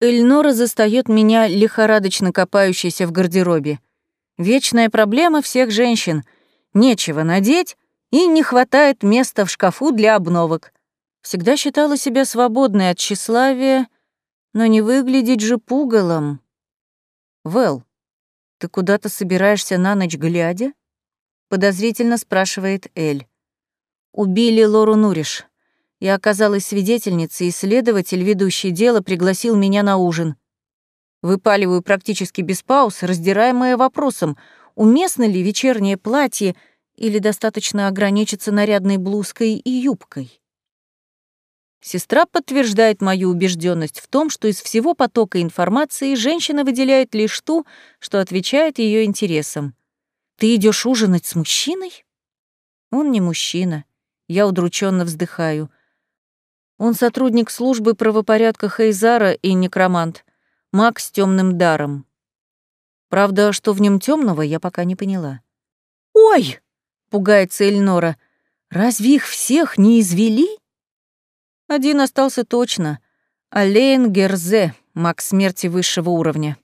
Эльнора застаёт меня лихорадочно копающейся в гардеробе. Вечная проблема всех женщин. Нечего надеть, и не хватает места в шкафу для обновок. Всегда считала себя свободной от тщеславия, но не выглядеть же пугалом. Вэл, ты куда-то собираешься на ночь глядя? Подозрительно спрашивает Эль. Убили Лору Нуриш. Я оказалась свидетельницей, и следователь, ведущий дело, пригласил меня на ужин. Выпаливаю практически без пауз, раздираемая вопросом, уместно ли вечернее платье или достаточно ограничиться нарядной блузкой и юбкой. Сестра подтверждает мою убежденность в том, что из всего потока информации женщина выделяет лишь ту, что отвечает ее интересам. «Ты идешь ужинать с мужчиной?» Он не мужчина. Я удрученно вздыхаю. Он сотрудник службы правопорядка Хейзара и некромант. Маг с темным даром. Правда, что в нем темного, я пока не поняла. «Ой!» — пугается Эльнора. «Разве их всех не извели?» Один остался точно. Алейн Герзе, маг смерти высшего уровня.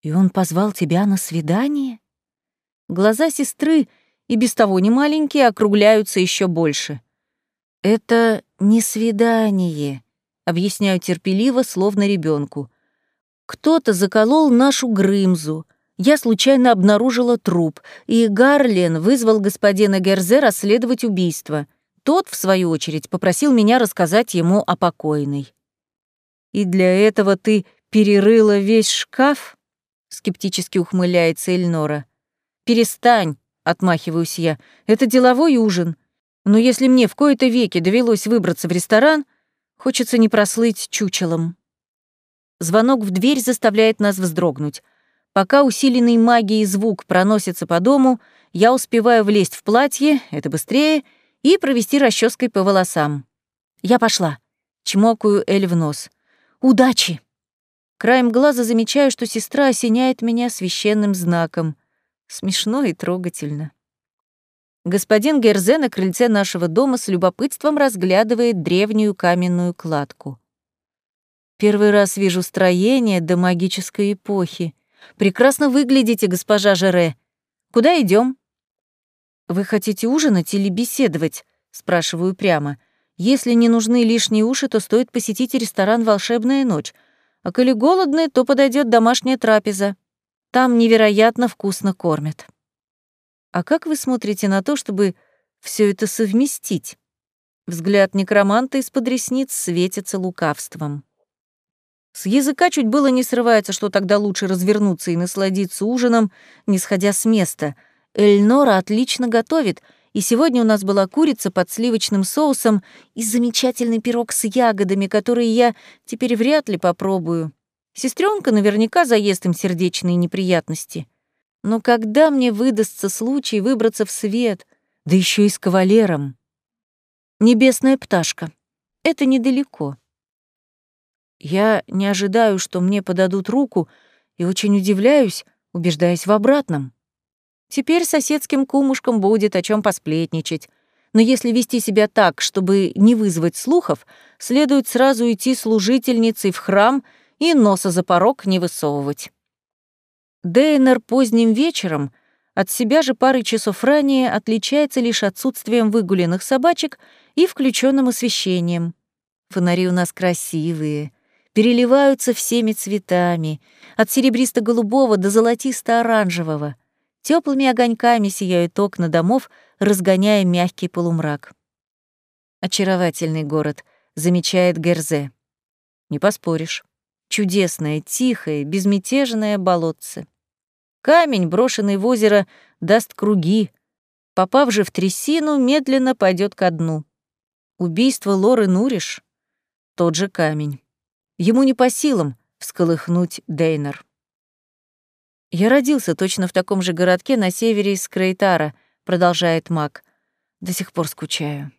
«И он позвал тебя на свидание?» Глаза сестры, и без того не маленькие, округляются еще больше. «Это не свидание», — объясняю терпеливо, словно ребенку. «Кто-то заколол нашу Грымзу. Я случайно обнаружила труп, и Гарлен вызвал господина Герзе расследовать убийство. Тот, в свою очередь, попросил меня рассказать ему о покойной». «И для этого ты перерыла весь шкаф?» — скептически ухмыляется Эльнора. «Перестань», — отмахиваюсь я, — «это деловой ужин. Но если мне в кои-то веки довелось выбраться в ресторан, хочется не прослыть чучелом. Звонок в дверь заставляет нас вздрогнуть. Пока усиленный магией звук проносится по дому, я успеваю влезть в платье, это быстрее, и провести расческой по волосам. Я пошла. Чмокаю Эль в нос. «Удачи!» Краем глаза замечаю, что сестра осеняет меня священным знаком. Смешно и трогательно. Господин Герзе на крыльце нашего дома с любопытством разглядывает древнюю каменную кладку. Первый раз вижу строение до магической эпохи. Прекрасно выглядите, госпожа Жере. Куда идем? Вы хотите ужинать или беседовать? Спрашиваю прямо. Если не нужны лишние уши, то стоит посетить ресторан «Волшебная ночь». А коли голодны, то подойдет домашняя трапеза. Там невероятно вкусно кормят. А как вы смотрите на то, чтобы все это совместить? Взгляд некроманта из-под ресниц светится лукавством. С языка чуть было не срывается, что тогда лучше развернуться и насладиться ужином, не сходя с места. Эльнора отлично готовит, и сегодня у нас была курица под сливочным соусом и замечательный пирог с ягодами, который я теперь вряд ли попробую. Сестренка наверняка заест им сердечные неприятности. Но когда мне выдастся случай выбраться в свет, да еще и с кавалером? Небесная пташка. Это недалеко. Я не ожидаю, что мне подадут руку, и очень удивляюсь, убеждаясь в обратном. Теперь соседским кумушкам будет о чем посплетничать. Но если вести себя так, чтобы не вызвать слухов, следует сразу идти служительницей в храм и носа за порог не высовывать. Дейнер поздним вечером, от себя же парой часов ранее, отличается лишь отсутствием выгуленных собачек и включенным освещением. Фонари у нас красивые, переливаются всеми цветами, от серебристо-голубого до золотисто-оранжевого. Теплыми огоньками сияют окна домов, разгоняя мягкий полумрак. Очаровательный город, замечает Герзе. Не поспоришь. Чудесное, тихое, безмятежное болотце. Камень, брошенный в озеро, даст круги. Попав же в трясину, медленно пойдет ко дну. Убийство Лоры Нуриш — тот же камень. Ему не по силам всколыхнуть Дейнер. «Я родился точно в таком же городке на севере из Крейтара», — продолжает Мак. «До сих пор скучаю».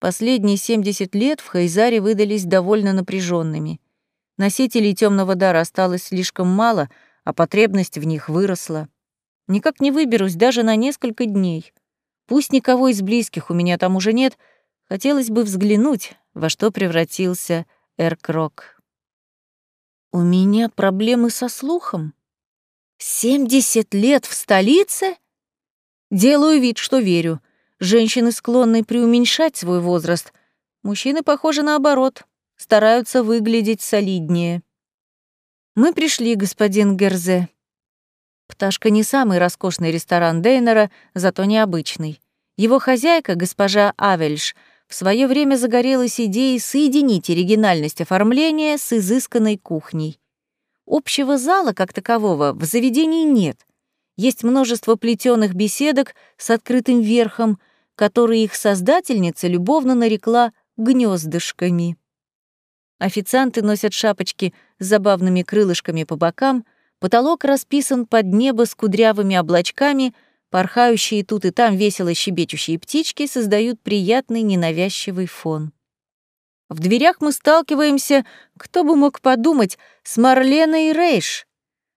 Последние 70 лет в Хайзаре выдались довольно напряженными. Носителей темного дара осталось слишком мало, а потребность в них выросла. Никак не выберусь даже на несколько дней. Пусть никого из близких у меня там уже нет, хотелось бы взглянуть, во что превратился Эркрок. У меня проблемы со слухом? Семьдесят лет в столице? Делаю вид, что верю. Женщины склонны преуменьшать свой возраст. Мужчины, похоже, наоборот, стараются выглядеть солиднее. Мы пришли, господин Герзе. Пташка не самый роскошный ресторан Дейнера, зато необычный. Его хозяйка, госпожа Авельш, в свое время загорелась идеей соединить оригинальность оформления с изысканной кухней. Общего зала, как такового, в заведении нет. Есть множество плетеных беседок с открытым верхом, которые их создательница любовно нарекла гнездышками. Официанты носят шапочки с забавными крылышками по бокам, потолок расписан под небо с кудрявыми облачками, порхающие тут и там весело щебечущие птички создают приятный ненавязчивый фон. В дверях мы сталкиваемся, кто бы мог подумать, с Марленой Рейш.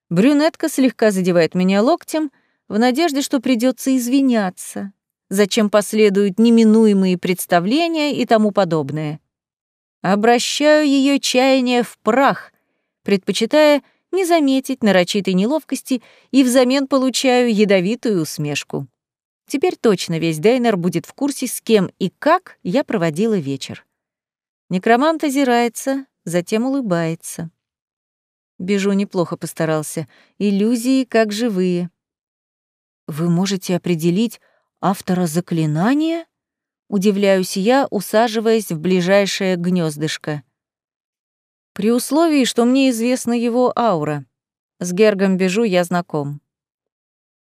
Брюнетка слегка задевает меня локтем, в надежде, что придется извиняться, зачем последуют неминуемые представления и тому подобное. Обращаю ее чаяние в прах, предпочитая не заметить нарочитой неловкости и взамен получаю ядовитую усмешку. Теперь точно весь Дейнер будет в курсе, с кем и как я проводила вечер. Некромант озирается, затем улыбается. Бежу неплохо постарался. Иллюзии как живые. Вы можете определить автора заклинания? Удивляюсь я, усаживаясь в ближайшее гнездышко. При условии, что мне известна его аура. С Гергом Бежу я знаком.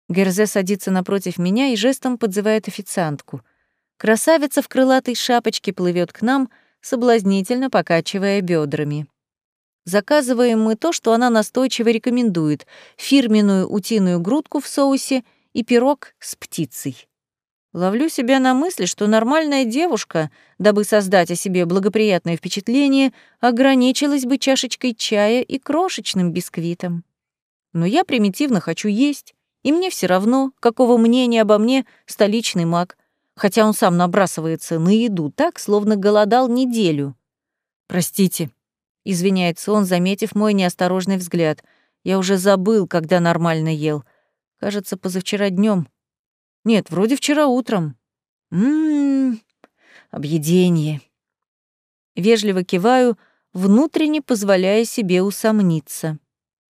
Герзе садится напротив меня и жестом подзывает официантку. Красавица в крылатой шапочке плывет к нам, соблазнительно покачивая бедрами. Заказываем мы то, что она настойчиво рекомендует — фирменную утиную грудку в соусе и пирог с птицей. Ловлю себя на мысли, что нормальная девушка, дабы создать о себе благоприятное впечатление, ограничилась бы чашечкой чая и крошечным бисквитом. Но я примитивно хочу есть, и мне все равно, какого мнения обо мне столичный маг, хотя он сам набрасывается на еду так, словно голодал неделю. «Простите», — извиняется он, заметив мой неосторожный взгляд. «Я уже забыл, когда нормально ел. Кажется, позавчера днем. Нет, вроде вчера утром. Ммм, объедение. Вежливо киваю, внутренне позволяя себе усомниться.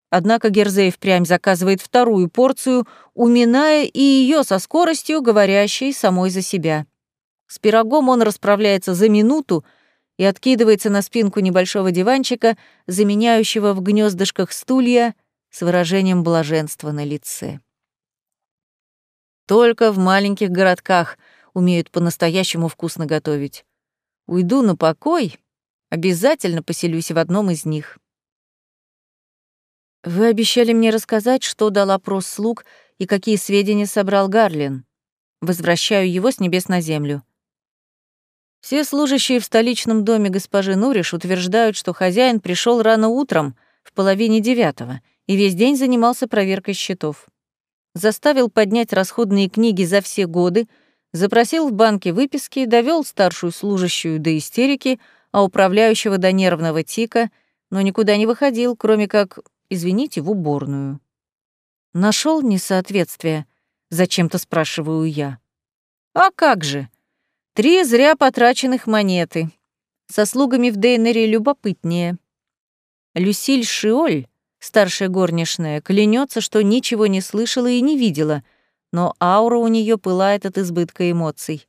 Однако Герзей впрямь заказывает вторую порцию, уминая и ее со скоростью, говорящей самой за себя. С пирогом он расправляется за минуту и откидывается на спинку небольшого диванчика, заменяющего в гнездышках стулья, с выражением блаженства на лице. Только в маленьких городках умеют по-настоящему вкусно готовить. Уйду на покой, обязательно поселюсь в одном из них. Вы обещали мне рассказать, что дал опрос слуг и какие сведения собрал Гарлин. Возвращаю его с небес на землю. Все служащие в столичном доме госпожи Нуриш утверждают, что хозяин пришел рано утром, в половине девятого, и весь день занимался проверкой счетов заставил поднять расходные книги за все годы, запросил в банке выписки, довел старшую служащую до истерики, а управляющего до нервного тика, но никуда не выходил, кроме как, извините, в уборную. Нашел несоответствие? Зачем-то спрашиваю я. А как же? Три зря потраченных монеты. Со слугами в Дейнере любопытнее. Люсиль Шиоль Старшая горничная клянется, что ничего не слышала и не видела, но аура у нее пылает от избытка эмоций.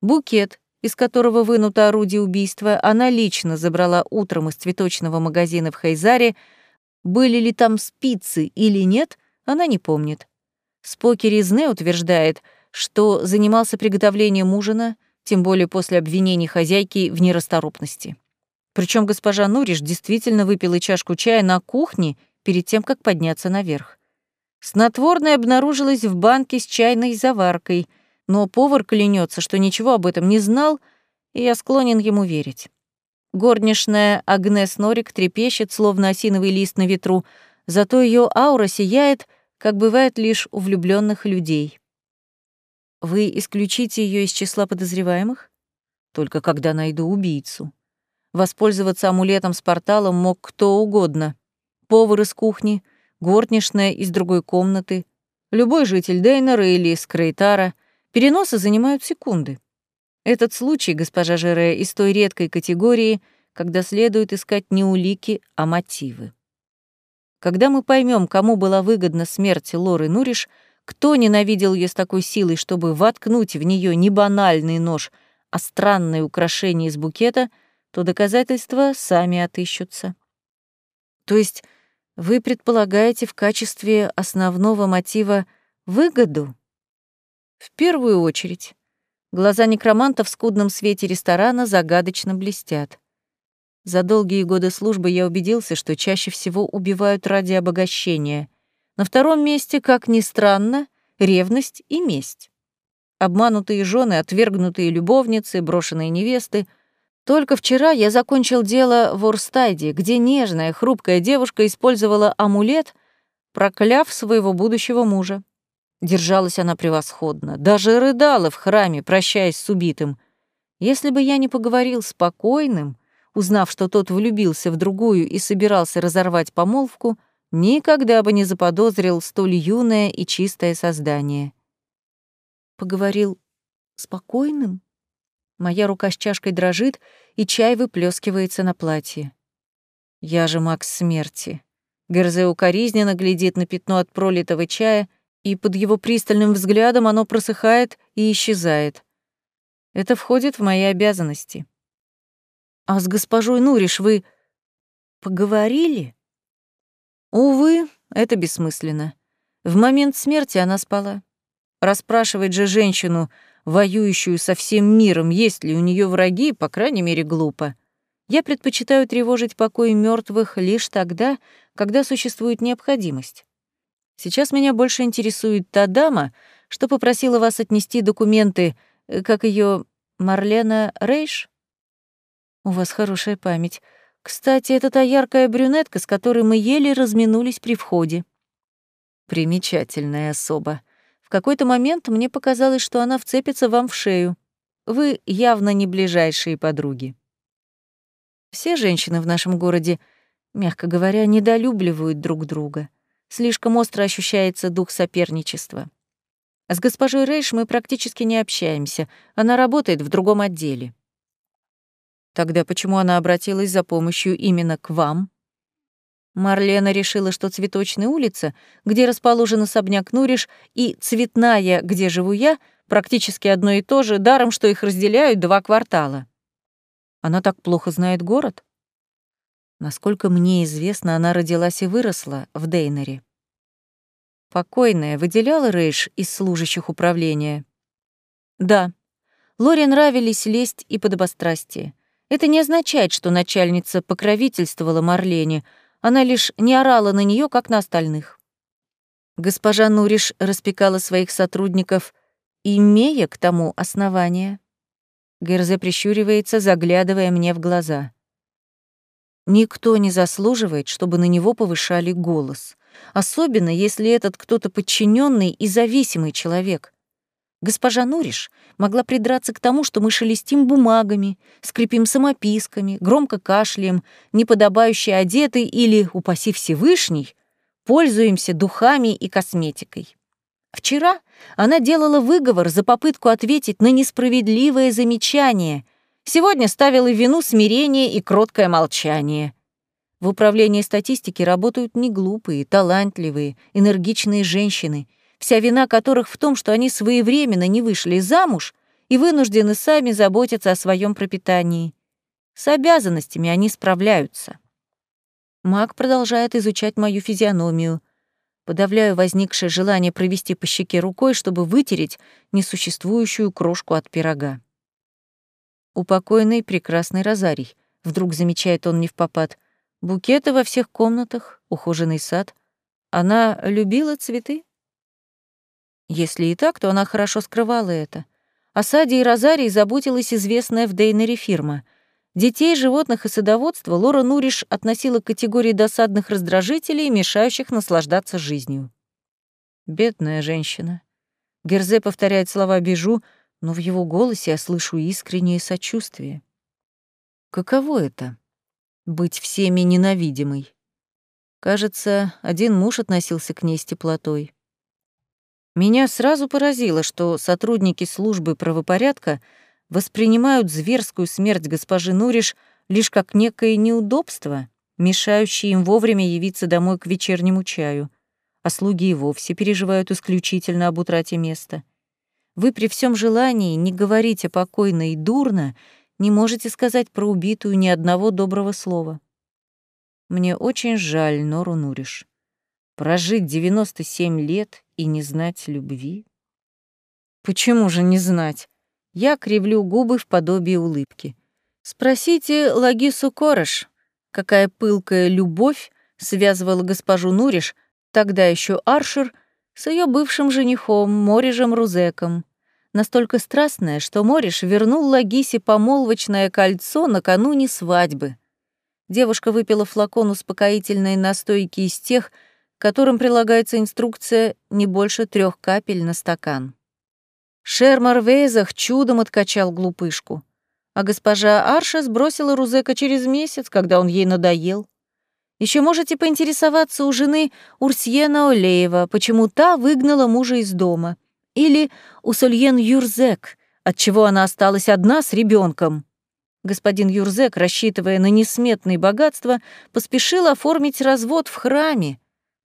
Букет, из которого вынуто орудие убийства, она лично забрала утром из цветочного магазина в Хайзаре. Были ли там спицы или нет, она не помнит. Споки Резне утверждает, что занимался приготовлением ужина, тем более после обвинений хозяйки в нерасторопности. Причем госпожа Нуриш действительно выпила чашку чая на кухне перед тем, как подняться наверх. Снотворное обнаружилось в банке с чайной заваркой, но повар клянется, что ничего об этом не знал, и я склонен ему верить. Горничная Агнес Норик трепещет, словно осиновый лист на ветру, зато ее аура сияет, как бывает лишь у влюбленных людей. Вы исключите ее из числа подозреваемых? Только когда найду убийцу. Воспользоваться амулетом с порталом мог кто угодно. повар из кухни, горничная из другой комнаты, любой житель Дейнера или Скрейтара. Переносы занимают секунды. Этот случай, госпожа Жере, из той редкой категории, когда следует искать не улики, а мотивы. Когда мы поймем, кому была выгодна смерть Лоры Нуриш, кто ненавидел ее с такой силой, чтобы воткнуть в нее не банальный нож, а странное украшение из букета, то доказательства сами отыщутся. То есть вы предполагаете в качестве основного мотива выгоду? В первую очередь. Глаза некроманта в скудном свете ресторана загадочно блестят. За долгие годы службы я убедился, что чаще всего убивают ради обогащения. На втором месте, как ни странно, ревность и месть. Обманутые жены, отвергнутые любовницы, брошенные невесты. Только вчера я закончил дело в Орстайде, где нежная, хрупкая девушка использовала амулет, прокляв своего будущего мужа. Держалась она превосходно, даже рыдала в храме, прощаясь с убитым. Если бы я не поговорил с покойным, узнав, что тот влюбился в другую и собирался разорвать помолвку, никогда бы не заподозрил столь юное и чистое создание. Поговорил спокойным? Моя рука с чашкой дрожит, и чай выплескивается на платье. Я же маг смерти. Герзе укоризненно глядит на пятно от пролитого чая — и под его пристальным взглядом оно просыхает и исчезает. Это входит в мои обязанности. А с госпожой Нуриш вы поговорили? Увы, это бессмысленно. В момент смерти она спала. Расспрашивать же женщину, воюющую со всем миром, есть ли у нее враги, по крайней мере, глупо. Я предпочитаю тревожить покой мертвых лишь тогда, когда существует необходимость. Сейчас меня больше интересует та дама, что попросила вас отнести документы, э, как ее Марлена Рейш? У вас хорошая память. Кстати, это та яркая брюнетка, с которой мы еле разминулись при входе. Примечательная особа. Какой-то момент мне показалось, что она вцепится вам в шею. Вы явно не ближайшие подруги. Все женщины в нашем городе, мягко говоря, недолюбливают друг друга. Слишком остро ощущается дух соперничества. С госпожой Рейш мы практически не общаемся. Она работает в другом отделе. Тогда почему она обратилась за помощью именно к вам? Марлена решила, что цветочная улица, где расположен особняк Нуриш, и цветная, где живу я, практически одно и то же, даром, что их разделяют два квартала. Она так плохо знает город? Насколько мне известно, она родилась и выросла в Дейнере. Покойная выделяла Рейш из служащих управления? Да. Лоре нравились лесть и подобострастие. Это не означает, что начальница покровительствовала Марлене, она лишь не орала на нее, как на остальных. Госпожа Нуриш распекала своих сотрудников, имея к тому основания. Герзе прищуривается, заглядывая мне в глаза. Никто не заслуживает, чтобы на него повышали голос. Особенно, если этот кто-то подчиненный и зависимый человек. Госпожа Нуриш могла придраться к тому, что мы шелестим бумагами, скрипим самописками, громко кашляем, неподобающе одеты или, упаси Всевышний, пользуемся духами и косметикой. Вчера она делала выговор за попытку ответить на несправедливое замечание, Сегодня ставила вину смирение и кроткое молчание. В управлении статистики работают не глупые, талантливые, энергичные женщины, вся вина которых в том, что они своевременно не вышли замуж и вынуждены сами заботиться о своем пропитании. С обязанностями они справляются. Маг продолжает изучать мою физиономию. Подавляю возникшее желание провести по щеке рукой, чтобы вытереть несуществующую крошку от пирога. Упокойный прекрасный розарий. Вдруг замечает он не в попад. Букеты во всех комнатах, ухоженный сад. Она любила цветы? Если и так, то она хорошо скрывала это. О саде и розарии заботилась известная в Дейнере фирма. Детей, животных и садоводство Лора Нуриш относила к категории досадных раздражителей, мешающих наслаждаться жизнью. Бедная женщина. Герзе повторяет слова Бежу — но в его голосе я слышу искреннее сочувствие. Каково это — быть всеми ненавидимой? Кажется, один муж относился к ней с теплотой. Меня сразу поразило, что сотрудники службы правопорядка воспринимают зверскую смерть госпожи Нуриш лишь как некое неудобство, мешающее им вовремя явиться домой к вечернему чаю, а слуги и вовсе переживают исключительно об утрате места. Вы при всем желании не говорить о покойной дурно, не можете сказать про убитую ни одного доброго слова. Мне очень жаль Нору Нуриш. Прожить 97 лет и не знать любви? Почему же не знать? Я кривлю губы в подобии улыбки. Спросите Лагису Корыш, какая пылкая любовь связывала госпожу Нуриш, тогда еще Аршер, с ее бывшим женихом Морижем Рузеком. Настолько страстная, что Мориш вернул Лагисе помолвочное кольцо накануне свадьбы. Девушка выпила флакон успокоительной настойки из тех, которым прилагается инструкция не больше трех капель на стакан. Шермар Вейзах чудом откачал глупышку, а госпожа Арша сбросила Рузека через месяц, когда он ей надоел. Еще можете поинтересоваться у жены Урсьена Олеева, почему та выгнала мужа из дома, или у Сольен Юрзек, отчего она осталась одна с ребенком. Господин Юрзек, рассчитывая на несметные богатства, поспешил оформить развод в храме.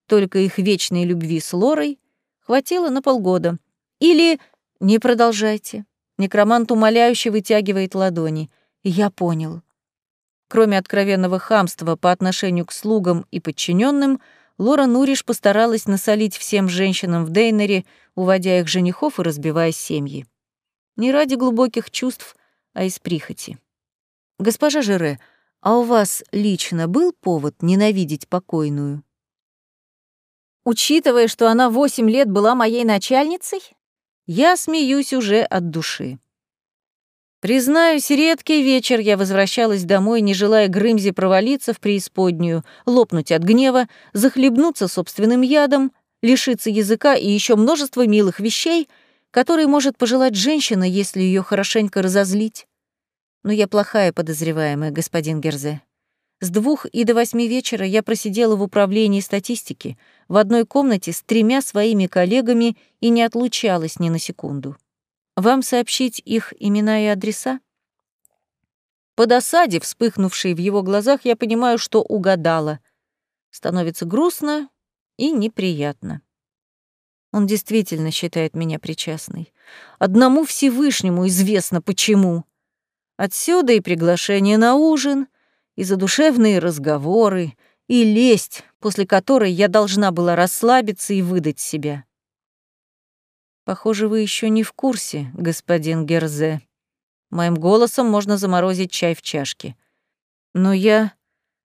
Только их вечной любви с Лорой хватило на полгода. Или «Не продолжайте». Некромант умоляюще вытягивает ладони. Я понял. Кроме откровенного хамства по отношению к слугам и подчиненным, Лора Нуриш постаралась насолить всем женщинам в Дейнере, уводя их женихов и разбивая семьи. Не ради глубоких чувств, а из прихоти. «Госпожа Жере, а у вас лично был повод ненавидеть покойную?» «Учитывая, что она восемь лет была моей начальницей?» Я смеюсь уже от души. Признаюсь, редкий вечер я возвращалась домой, не желая Грымзе провалиться в преисподнюю, лопнуть от гнева, захлебнуться собственным ядом, лишиться языка и еще множество милых вещей, которые может пожелать женщина, если ее хорошенько разозлить. Но я плохая подозреваемая, господин Герзе. С двух и до восьми вечера я просидела в управлении статистики в одной комнате с тремя своими коллегами и не отлучалась ни на секунду. Вам сообщить их имена и адреса? По досаде, вспыхнувшей в его глазах, я понимаю, что угадала. Становится грустно и неприятно. Он действительно считает меня причастной. Одному Всевышнему известно почему. Отсюда и приглашение на ужин, и задушевные разговоры, и лесть, после которой я должна была расслабиться и выдать себя. Похоже, вы еще не в курсе, господин Герзе. Моим голосом можно заморозить чай в чашке. Но я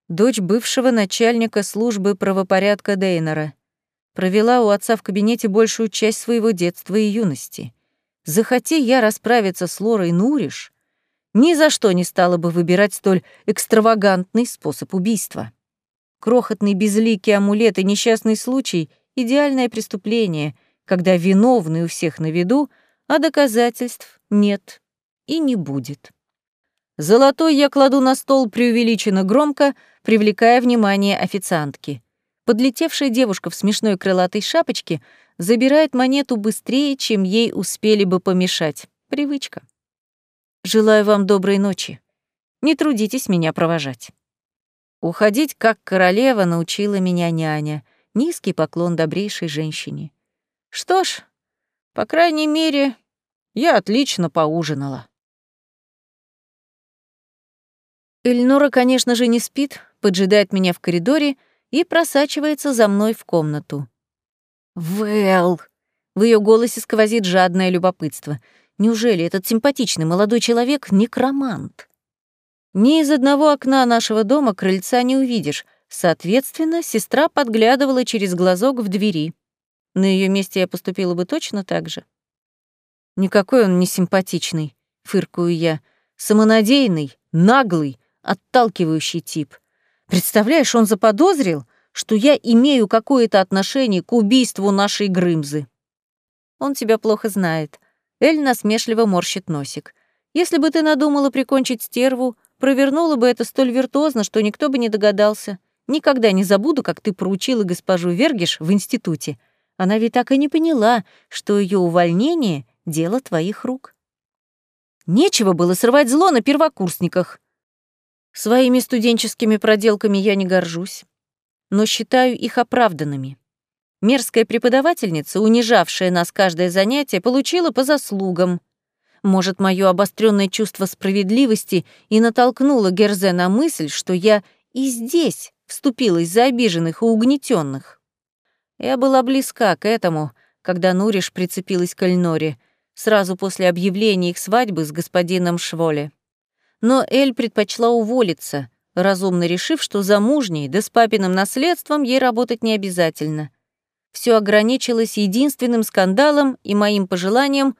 дочь бывшего начальника службы правопорядка Дейнера. Провела у отца в кабинете большую часть своего детства и юности. Захоти я расправиться с Лорой Нуриш, ни за что не стала бы выбирать столь экстравагантный способ убийства. Крохотный безликий амулет и несчастный случай — идеальное преступление, когда виновный у всех на виду, а доказательств нет и не будет. Золотой я кладу на стол преувеличенно громко, привлекая внимание официантки. Подлетевшая девушка в смешной крылатой шапочке забирает монету быстрее, чем ей успели бы помешать. Привычка. Желаю вам доброй ночи. Не трудитесь меня провожать. Уходить как королева научила меня няня. Низкий поклон добрейшей женщине. Что ж, по крайней мере, я отлично поужинала. Эльнора, конечно же, не спит, поджидает меня в коридоре и просачивается за мной в комнату. «Вэл!» В ее голосе сквозит жадное любопытство — Неужели этот симпатичный молодой человек — некромант? Ни из одного окна нашего дома крыльца не увидишь. Соответственно, сестра подглядывала через глазок в двери. На ее месте я поступила бы точно так же. Никакой он не симпатичный, фыркую я. Самонадеянный, наглый, отталкивающий тип. Представляешь, он заподозрил, что я имею какое-то отношение к убийству нашей Грымзы. Он тебя плохо знает. Эль насмешливо морщит носик. «Если бы ты надумала прикончить стерву, провернула бы это столь виртуозно, что никто бы не догадался. Никогда не забуду, как ты проучила госпожу Вергиш в институте. Она ведь так и не поняла, что ее увольнение — дело твоих рук. Нечего было срывать зло на первокурсниках. Своими студенческими проделками я не горжусь, но считаю их оправданными. Мерзкая преподавательница, унижавшая нас каждое занятие, получила по заслугам. Может, мое обостренное чувство справедливости и натолкнуло Герзе на мысль, что я и здесь вступилась за обиженных и угнетенных. Я была близка к этому, когда Нуриш прицепилась к Эльноре, сразу после объявления их свадьбы с господином Шволе. Но Эль предпочла уволиться, разумно решив, что замужней, да с папиным наследством ей работать не обязательно — все ограничилось единственным скандалом и моим пожеланием,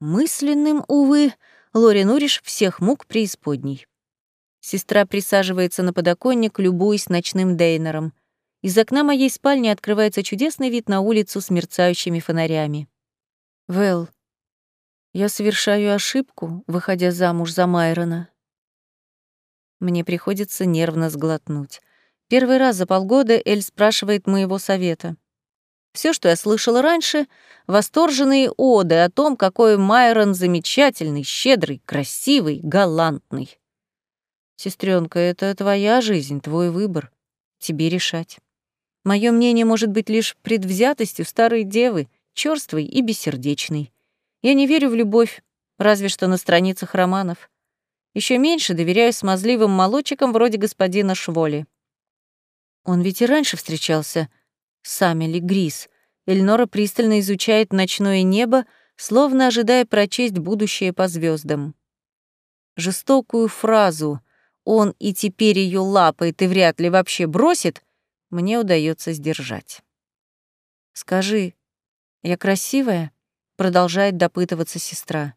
мысленным, увы, Лори Нуриш всех мук преисподней. Сестра присаживается на подоконник, любуясь ночным дейнером. Из окна моей спальни открывается чудесный вид на улицу с мерцающими фонарями. «Вэл, я совершаю ошибку, выходя замуж за Майрона». Мне приходится нервно сглотнуть. Первый раз за полгода Эль спрашивает моего совета. Все, что я слышала раньше, восторженные оды о том, какой Майрон замечательный, щедрый, красивый, галантный. Сестренка, это твоя жизнь, твой выбор. Тебе решать. Мое мнение может быть лишь предвзятостью старой девы, черствой и бессердечной. Я не верю в любовь, разве что на страницах романов. Еще меньше доверяю смазливым молодчикам вроде господина Шволи. Он ведь и раньше встречался Самели Грис. Эльнора пристально изучает ночное небо, словно ожидая прочесть будущее по звездам. Жестокую фразу «он и теперь ее лапает и вряд ли вообще бросит» мне удается сдержать. «Скажи, я красивая?» — продолжает допытываться сестра.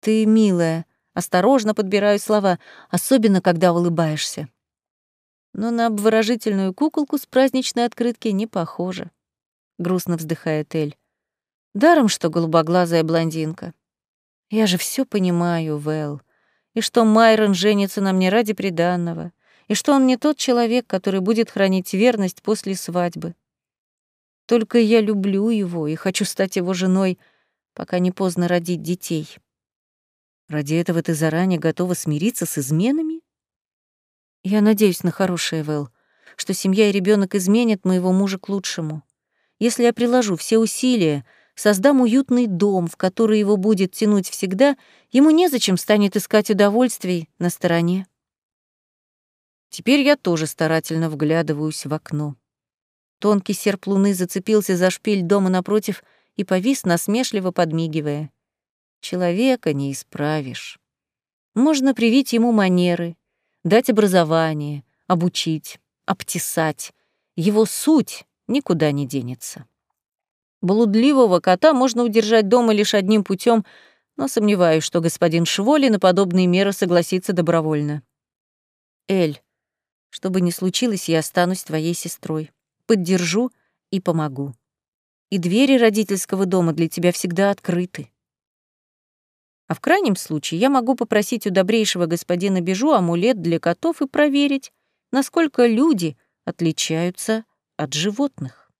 «Ты милая», — осторожно подбираю слова, особенно когда улыбаешься но на обворожительную куколку с праздничной открытки не похоже. Грустно вздыхает Эль. Даром, что голубоглазая блондинка. Я же все понимаю, Вэл. И что Майрон женится на мне ради приданного. И что он не тот человек, который будет хранить верность после свадьбы. Только я люблю его и хочу стать его женой, пока не поздно родить детей. Ради этого ты заранее готова смириться с изменами? Я надеюсь на хорошее, Вэл, что семья и ребенок изменят моего мужа к лучшему. Если я приложу все усилия, создам уютный дом, в который его будет тянуть всегда, ему незачем станет искать удовольствий на стороне. Теперь я тоже старательно вглядываюсь в окно. Тонкий серп луны зацепился за шпиль дома напротив и повис, насмешливо подмигивая. Человека не исправишь. Можно привить ему манеры, дать образование, обучить, обтесать. Его суть никуда не денется. Блудливого кота можно удержать дома лишь одним путем, но сомневаюсь, что господин Шволи на подобные меры согласится добровольно. Эль, что бы ни случилось, я останусь твоей сестрой. Поддержу и помогу. И двери родительского дома для тебя всегда открыты. А в крайнем случае я могу попросить у добрейшего господина Бежу амулет для котов и проверить, насколько люди отличаются от животных.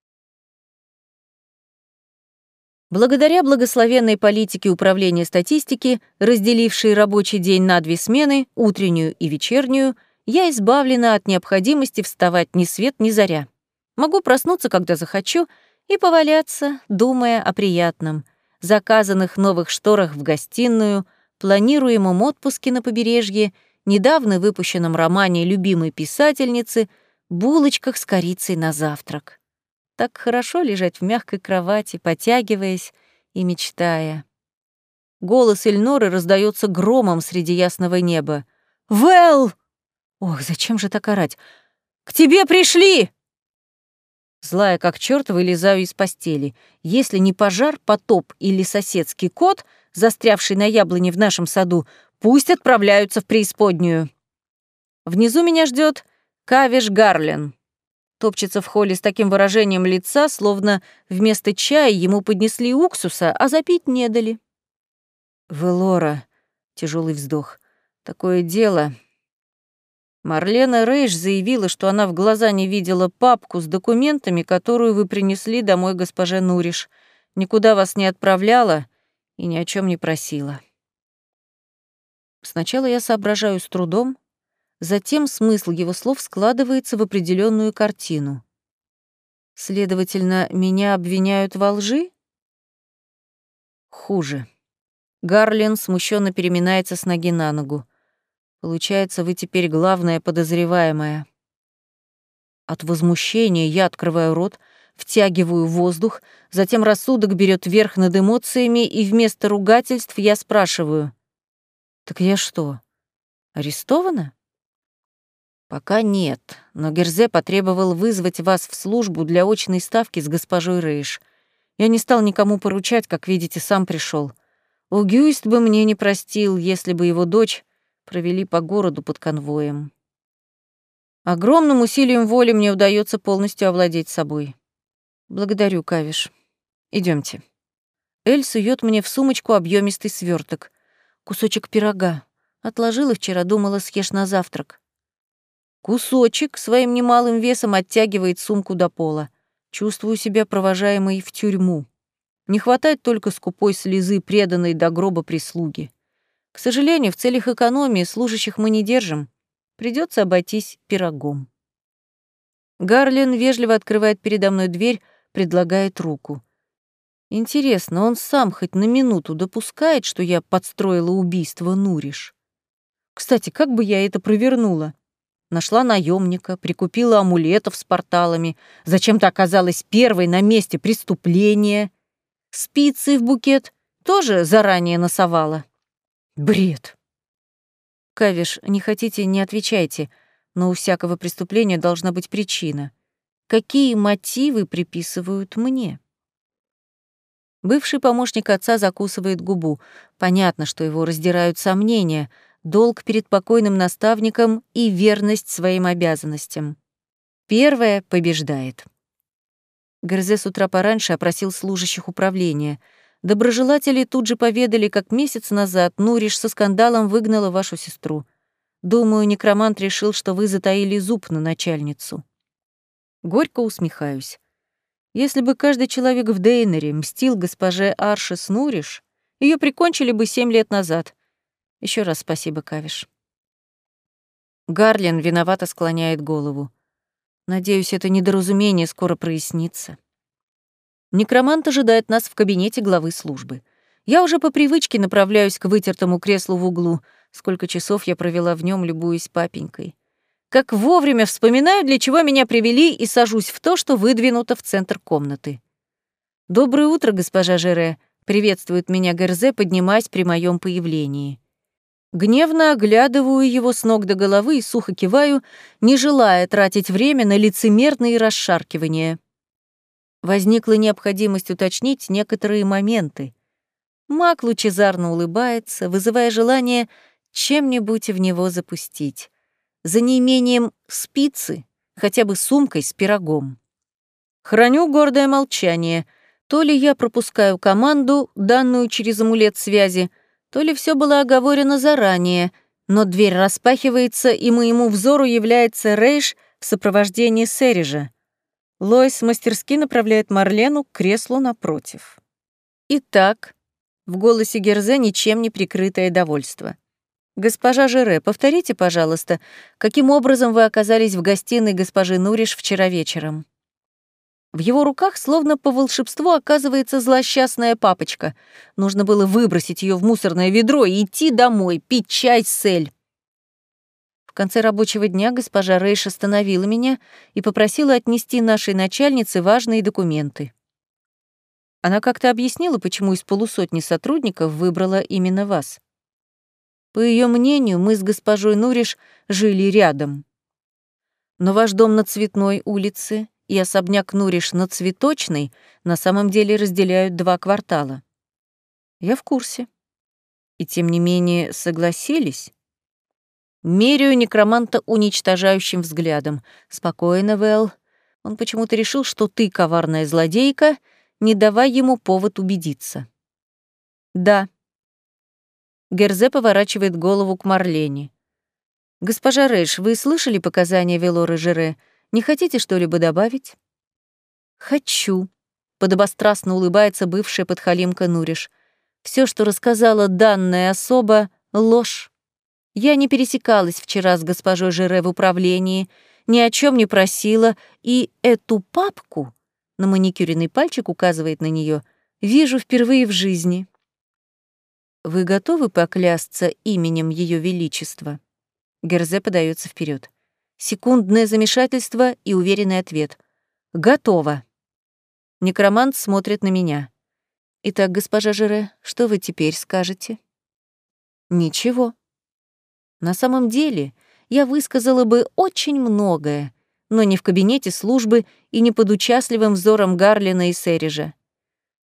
Благодаря благословенной политике управления статистики, разделившей рабочий день на две смены, утреннюю и вечернюю, я избавлена от необходимости вставать ни свет, ни заря. Могу проснуться, когда захочу, и поваляться, думая о приятном — заказанных новых шторах в гостиную, планируемом отпуске на побережье, недавно выпущенном романе любимой писательницы, булочках с корицей на завтрак. Так хорошо лежать в мягкой кровати, потягиваясь и мечтая. Голос Эльноры раздается громом среди ясного неба. «Вэл!» «Ох, зачем же так орать? К тебе пришли!» Злая как черт, вылезаю из постели. Если не пожар, потоп или соседский кот, застрявший на яблоне в нашем саду, пусть отправляются в преисподнюю. Внизу меня ждет Кавиш Гарлен. Топчется в холле с таким выражением лица, словно вместо чая ему поднесли уксуса, а запить не дали. «Велора», — тяжелый вздох, — «такое дело. Марлена Рейш заявила, что она в глаза не видела папку с документами, которую вы принесли домой госпоже Нуриш. Никуда вас не отправляла и ни о чем не просила. Сначала я соображаю с трудом, затем смысл его слов складывается в определенную картину. Следовательно, меня обвиняют во лжи? Хуже. Гарлин смущенно переминается с ноги на ногу. Получается, вы теперь главная подозреваемая. От возмущения я открываю рот, втягиваю воздух, затем рассудок берет верх над эмоциями, и вместо ругательств я спрашиваю. «Так я что, арестована?» «Пока нет, но Герзе потребовал вызвать вас в службу для очной ставки с госпожой Рейш. Я не стал никому поручать, как видите, сам пришел. Угюист бы мне не простил, если бы его дочь провели по городу под конвоем. Огромным усилием воли мне удается полностью овладеть собой. Благодарю, Кавиш. Идемте. Эль сует мне в сумочку объемистый сверток, кусочек пирога. Отложила вчера, думала, съешь на завтрак. Кусочек своим немалым весом оттягивает сумку до пола. Чувствую себя провожаемой в тюрьму. Не хватает только скупой слезы, преданной до гроба прислуги. К сожалению, в целях экономии служащих мы не держим. Придется обойтись пирогом. Гарлин вежливо открывает передо мной дверь, предлагает руку. Интересно, он сам хоть на минуту допускает, что я подстроила убийство Нуриш? Кстати, как бы я это провернула? Нашла наемника, прикупила амулетов с порталами, зачем-то оказалась первой на месте преступления. Спицы в букет тоже заранее носовала. Бред. Кавиш, не хотите, не отвечайте, но у всякого преступления должна быть причина. Какие мотивы приписывают мне? Бывший помощник отца закусывает губу. Понятно, что его раздирают сомнения — долг перед покойным наставником и верность своим обязанностям. Первое побеждает. Герзе с утра пораньше опросил служащих управления. Доброжелатели тут же поведали, как месяц назад Нуриш со скандалом выгнала вашу сестру. Думаю, некромант решил, что вы затаили зуб на начальницу. Горько усмехаюсь. Если бы каждый человек в Дейнере мстил госпоже Аршес Нуриш, ее прикончили бы семь лет назад, еще раз спасибо, Кавиш. Гарлин виновато склоняет голову. Надеюсь, это недоразумение скоро прояснится. Некромант ожидает нас в кабинете главы службы. Я уже по привычке направляюсь к вытертому креслу в углу. Сколько часов я провела в нем, любуясь папенькой. Как вовремя вспоминаю, для чего меня привели, и сажусь в то, что выдвинуто в центр комнаты. «Доброе утро, госпожа Жере», — приветствует меня Герзе, поднимаясь при моем появлении. Гневно оглядываю его с ног до головы и сухо киваю, не желая тратить время на лицемерные расшаркивания. Возникла необходимость уточнить некоторые моменты. Мак лучезарно улыбается, вызывая желание чем-нибудь в него запустить. За неимением спицы, хотя бы сумкой с пирогом. Храню гордое молчание. То ли я пропускаю команду, данную через амулет связи, то ли все было оговорено заранее, но дверь распахивается, и моему взору является Рейш в сопровождении Сережа. Лойс мастерски направляет Марлену к креслу напротив. Итак, в голосе Герзе ничем не прикрытое довольство. «Госпожа Жере, повторите, пожалуйста, каким образом вы оказались в гостиной госпожи Нуриш вчера вечером?» В его руках, словно по волшебству, оказывается злосчастная папочка. Нужно было выбросить ее в мусорное ведро и идти домой, пить чай с Эль. В конце рабочего дня госпожа Рейш остановила меня и попросила отнести нашей начальнице важные документы. Она как-то объяснила, почему из полусотни сотрудников выбрала именно вас. По ее мнению, мы с госпожой Нуриш жили рядом. Но ваш дом на Цветной улице и особняк Нуриш на Цветочной на самом деле разделяют два квартала. Я в курсе. И тем не менее согласились. Меряю некроманта уничтожающим взглядом. Спокойно, Вэл. Он почему-то решил, что ты коварная злодейка, не давай ему повод убедиться. Да. Герзе поворачивает голову к Марлене. Госпожа Рейш, вы слышали показания Велоры Жере? Не хотите что-либо добавить? Хочу. Подобострастно улыбается бывшая подхалимка Нуриш. Все, что рассказала данная особа, — ложь. Я не пересекалась вчера с госпожой Жере в управлении, ни о чем не просила, и эту папку, на маникюренный пальчик указывает на нее, вижу впервые в жизни. Вы готовы поклясться именем Ее Величества? Герзе подается вперед. Секундное замешательство и уверенный ответ. Готово. Некромант смотрит на меня. Итак, госпожа Жере, что вы теперь скажете? Ничего. На самом деле, я высказала бы очень многое, но не в кабинете службы и не под участливым взором Гарлина и Сережа.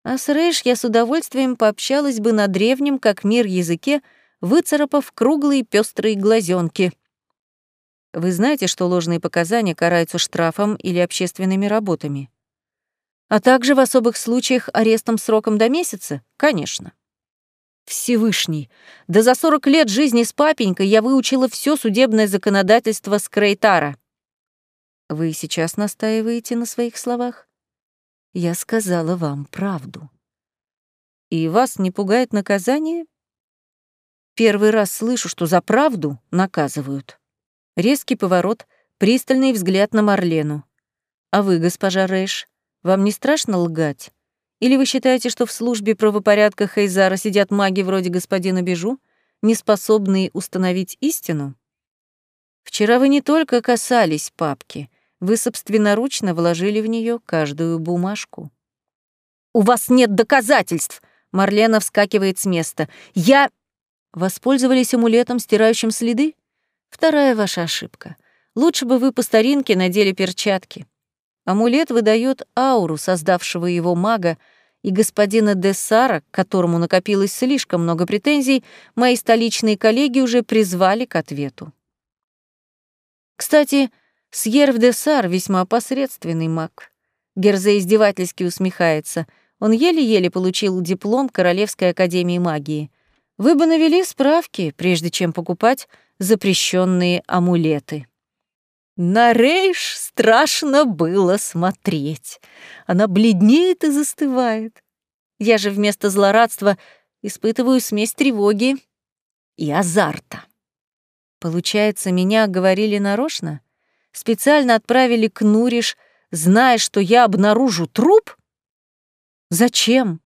А с Рейш я с удовольствием пообщалась бы на древнем, как мир, языке, выцарапав круглые пестрые глазенки. Вы знаете, что ложные показания караются штрафом или общественными работами? А также в особых случаях арестом сроком до месяца? Конечно. Всевышний, да за 40 лет жизни с папенькой я выучила все судебное законодательство с Крейтара. Вы сейчас настаиваете на своих словах? Я сказала вам правду. И вас не пугает наказание? Первый раз слышу, что за правду наказывают. Резкий поворот, пристальный взгляд на Марлену. А вы, госпожа Рэш, вам не страшно лгать? Или вы считаете, что в службе правопорядка Хейзара сидят маги вроде господина Бежу, не способные установить истину? Вчера вы не только касались папки, вы собственноручно вложили в нее каждую бумажку. «У вас нет доказательств!» Марлена вскакивает с места. «Я...» Воспользовались амулетом, стирающим следы? Вторая ваша ошибка. Лучше бы вы по старинке надели перчатки. Амулет выдает ауру создавшего его мага, и господина Дессара, к которому накопилось слишком много претензий, мои столичные коллеги уже призвали к ответу. Кстати, Сьерв де Сар весьма посредственный маг. Герзе издевательски усмехается. Он еле-еле получил диплом Королевской академии магии. Вы бы навели справки, прежде чем покупать запрещенные амулеты. На Рейш страшно было смотреть. Она бледнеет и застывает. Я же вместо злорадства испытываю смесь тревоги и азарта. Получается, меня говорили нарочно? специально отправили к Нуриш, зная, что я обнаружу труп? Зачем?